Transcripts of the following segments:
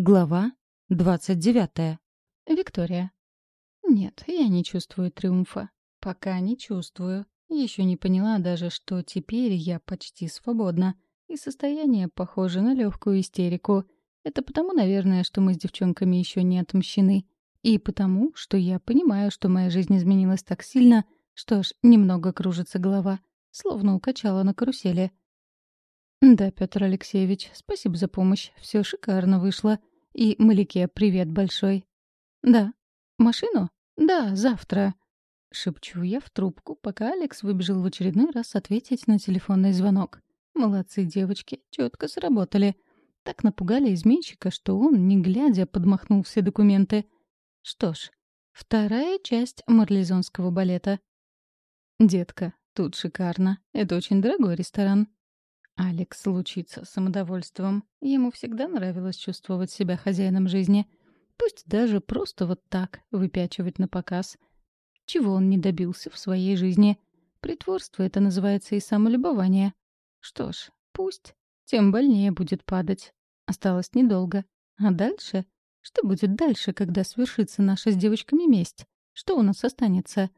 Глава 29. Виктория. Нет, я не чувствую триумфа. Пока не чувствую. Еще не поняла даже, что теперь я почти свободна. И состояние похоже на легкую истерику. Это потому, наверное, что мы с девчонками еще не отмщены. И потому, что я понимаю, что моя жизнь изменилась так сильно, что аж немного кружится голова, словно укачала на карусели. «Да, Петр Алексеевич, спасибо за помощь. Все шикарно вышло. И Малике привет большой». «Да». «Машину?» «Да, завтра». Шепчу я в трубку, пока Алекс выбежал в очередной раз ответить на телефонный звонок. Молодцы девочки, четко сработали. Так напугали изменщика, что он, не глядя, подмахнул все документы. Что ж, вторая часть марлезонского балета. «Детка, тут шикарно. Это очень дорогой ресторан. Алекс лучится самодовольством. Ему всегда нравилось чувствовать себя хозяином жизни. Пусть даже просто вот так выпячивать на показ. Чего он не добился в своей жизни? Притворство это называется и самолюбование. Что ж, пусть. Тем больнее будет падать. Осталось недолго. А дальше? Что будет дальше, когда свершится наша с девочками месть? Что у нас останется?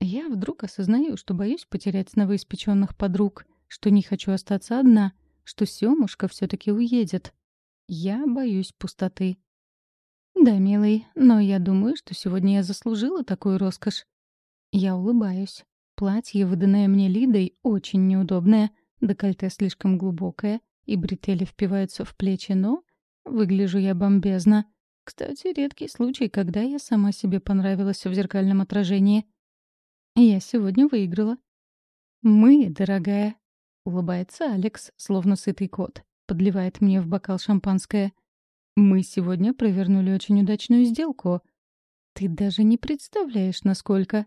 Я вдруг осознаю, что боюсь потерять новоиспеченных подруг — что не хочу остаться одна, что Сёмушка все таки уедет. Я боюсь пустоты. Да, милый, но я думаю, что сегодня я заслужила такую роскошь. Я улыбаюсь. Платье, выданное мне Лидой, очень неудобное, декольте слишком глубокое, и бретели впиваются в плечи, но выгляжу я бомбезно. Кстати, редкий случай, когда я сама себе понравилась в зеркальном отражении. Я сегодня выиграла. Мы, дорогая, Улыбается Алекс, словно сытый кот. Подливает мне в бокал шампанское. «Мы сегодня провернули очень удачную сделку. Ты даже не представляешь, насколько...»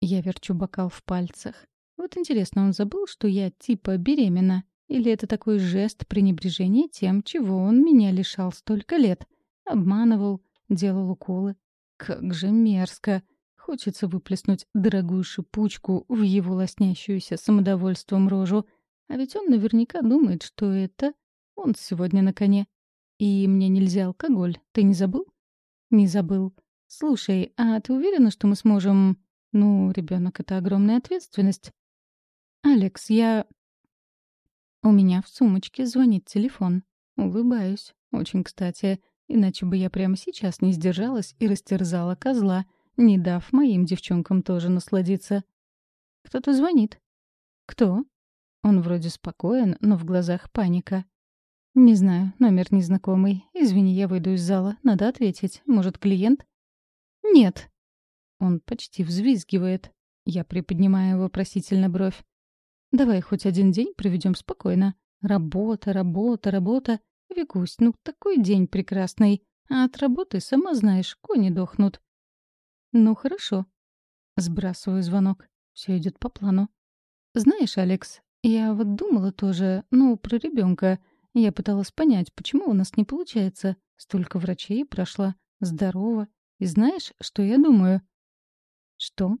Я верчу бокал в пальцах. Вот интересно, он забыл, что я типа беременна? Или это такой жест пренебрежения тем, чего он меня лишал столько лет? Обманывал, делал уколы. Как же мерзко! Хочется выплеснуть дорогую шипучку в его лоснящуюся самодовольством рожу — а ведь он наверняка думает, что это он сегодня на коне. И мне нельзя алкоголь. Ты не забыл? Не забыл. Слушай, а ты уверена, что мы сможем... Ну, ребенок, это огромная ответственность. Алекс, я... У меня в сумочке звонит телефон. Улыбаюсь. Очень кстати. Иначе бы я прямо сейчас не сдержалась и растерзала козла, не дав моим девчонкам тоже насладиться. Кто-то звонит. Кто? Он вроде спокоен, но в глазах паника. «Не знаю, номер незнакомый. Извини, я выйду из зала. Надо ответить. Может, клиент?» «Нет». Он почти взвизгивает. Я приподнимаю вопросительно бровь. «Давай хоть один день проведем спокойно. Работа, работа, работа. Викусь, ну такой день прекрасный. А от работы, сама знаешь, кони дохнут». «Ну, хорошо». Сбрасываю звонок. Все идет по плану. «Знаешь, Алекс, я вот думала тоже, ну, про ребенка. Я пыталась понять, почему у нас не получается. Столько врачей прошла. Здорово. И знаешь, что я думаю? Что?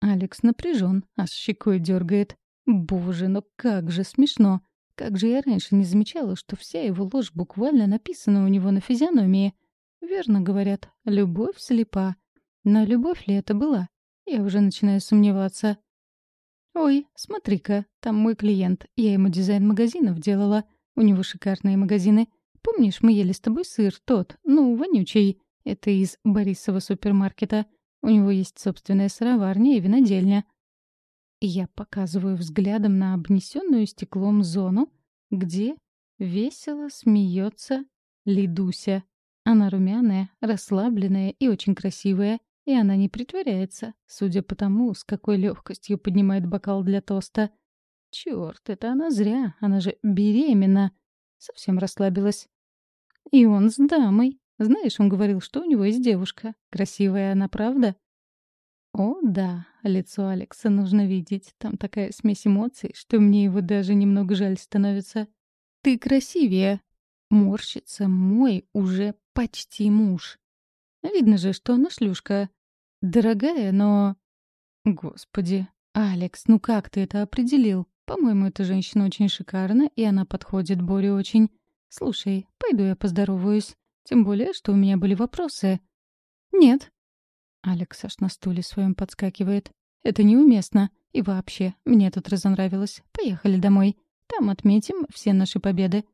Алекс напряжен, аж щекой дергает. Боже, ну как же смешно. Как же я раньше не замечала, что вся его ложь буквально написана у него на физиономии. Верно говорят, любовь слепа. Но любовь ли это была? Я уже начинаю сомневаться. «Ой, смотри-ка, там мой клиент. Я ему дизайн магазинов делала. У него шикарные магазины. Помнишь, мы ели с тобой сыр тот, ну, вонючий. Это из Борисова супермаркета. У него есть собственная сыроварня и винодельня». Я показываю взглядом на обнесенную стеклом зону, где весело смеется Лидуся. Она румяная, расслабленная и очень красивая. И она не притворяется, судя по тому, с какой легкостью поднимает бокал для тоста. Черт, это она зря, она же беременна. Совсем расслабилась. И он с дамой. Знаешь, он говорил, что у него есть девушка. Красивая она, правда? О, да, лицо Алекса нужно видеть. Там такая смесь эмоций, что мне его даже немного жаль становится. Ты красивее. Морщится мой уже почти муж. Видно же, что она шлюшка. Дорогая, но... Господи, Алекс, ну как ты это определил? По-моему, эта женщина очень шикарна, и она подходит Боре очень. Слушай, пойду я поздороваюсь. Тем более, что у меня были вопросы. «Нет». Алекс аж на стуле своем подскакивает. «Это неуместно. И вообще, мне тут разонравилось. Поехали домой. Там отметим все наши победы».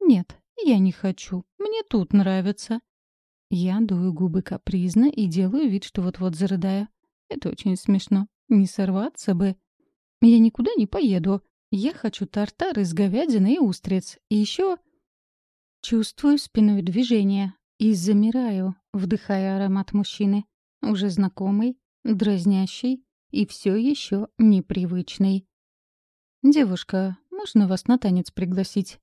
«Нет, я не хочу. Мне тут нравится». Я дую губы капризно и делаю вид, что вот-вот зарыдаю. Это очень смешно. Не сорваться бы. Я никуда не поеду. Я хочу тартар из говядины и устриц. И еще чувствую спиной движение и замираю, вдыхая аромат мужчины. Уже знакомый, дразнящий и все еще непривычный. «Девушка, можно вас на танец пригласить?»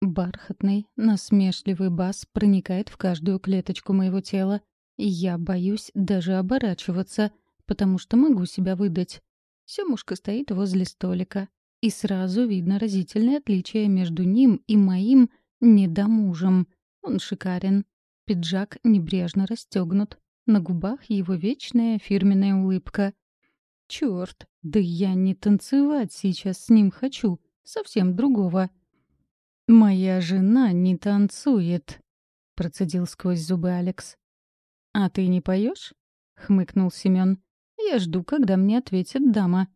Бархатный, насмешливый бас проникает в каждую клеточку моего тела, и я боюсь даже оборачиваться, потому что могу себя выдать. Семушка стоит возле столика, и сразу видно разительное отличие между ним и моим недомужем. Он шикарен. Пиджак небрежно расстегнут. На губах его вечная фирменная улыбка. Черт, да я не танцевать сейчас с ним хочу. Совсем другого. «Моя жена не танцует», — процедил сквозь зубы Алекс. «А ты не поешь? хмыкнул Семен. «Я жду, когда мне ответит дама».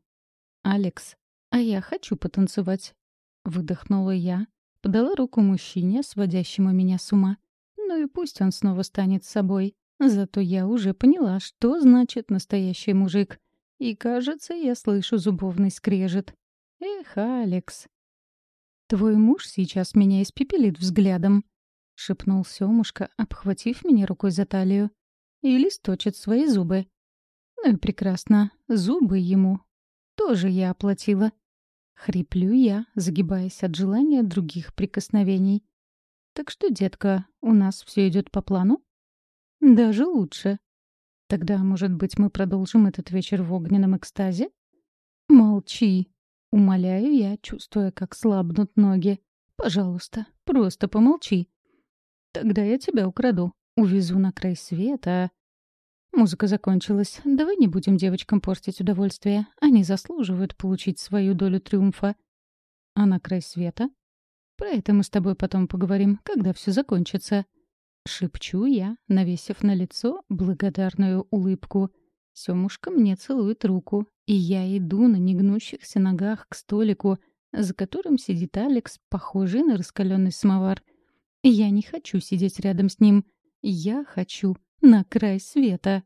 «Алекс, «А я хочу потанцевать», — выдохнула я, подала руку мужчине, сводящему меня с ума. Ну и пусть он снова станет собой. Зато я уже поняла, что значит настоящий мужик. И, кажется, я слышу зубовный скрежет. Эх, Алекс. «Твой муж сейчас меня испепелит взглядом», — шепнул Сёмушка, обхватив меня рукой за талию. «Или сточит свои зубы». «Ну и прекрасно. Зубы ему. Тоже я оплатила». Хриплю я, загибаясь от желания других прикосновений. «Так что, детка, у нас все идет по плану?» «Даже лучше. Тогда, может быть, мы продолжим этот вечер в огненном экстазе?» «Молчи!» — умоляю я, чувствуя, как слабнут ноги. «Пожалуйста, просто помолчи. Тогда я тебя украду, увезу на край света, Музыка закончилась. Давай не будем девочкам портить удовольствие. Они заслуживают получить свою долю триумфа. А на край света? Про это мы с тобой потом поговорим, когда все закончится. Шепчу я, навесив на лицо благодарную улыбку. Сёмушка мне целует руку, и я иду на негнущихся ногах к столику, за которым сидит Алекс, похожий на раскаленный самовар. Я не хочу сидеть рядом с ним. Я хочу на край света.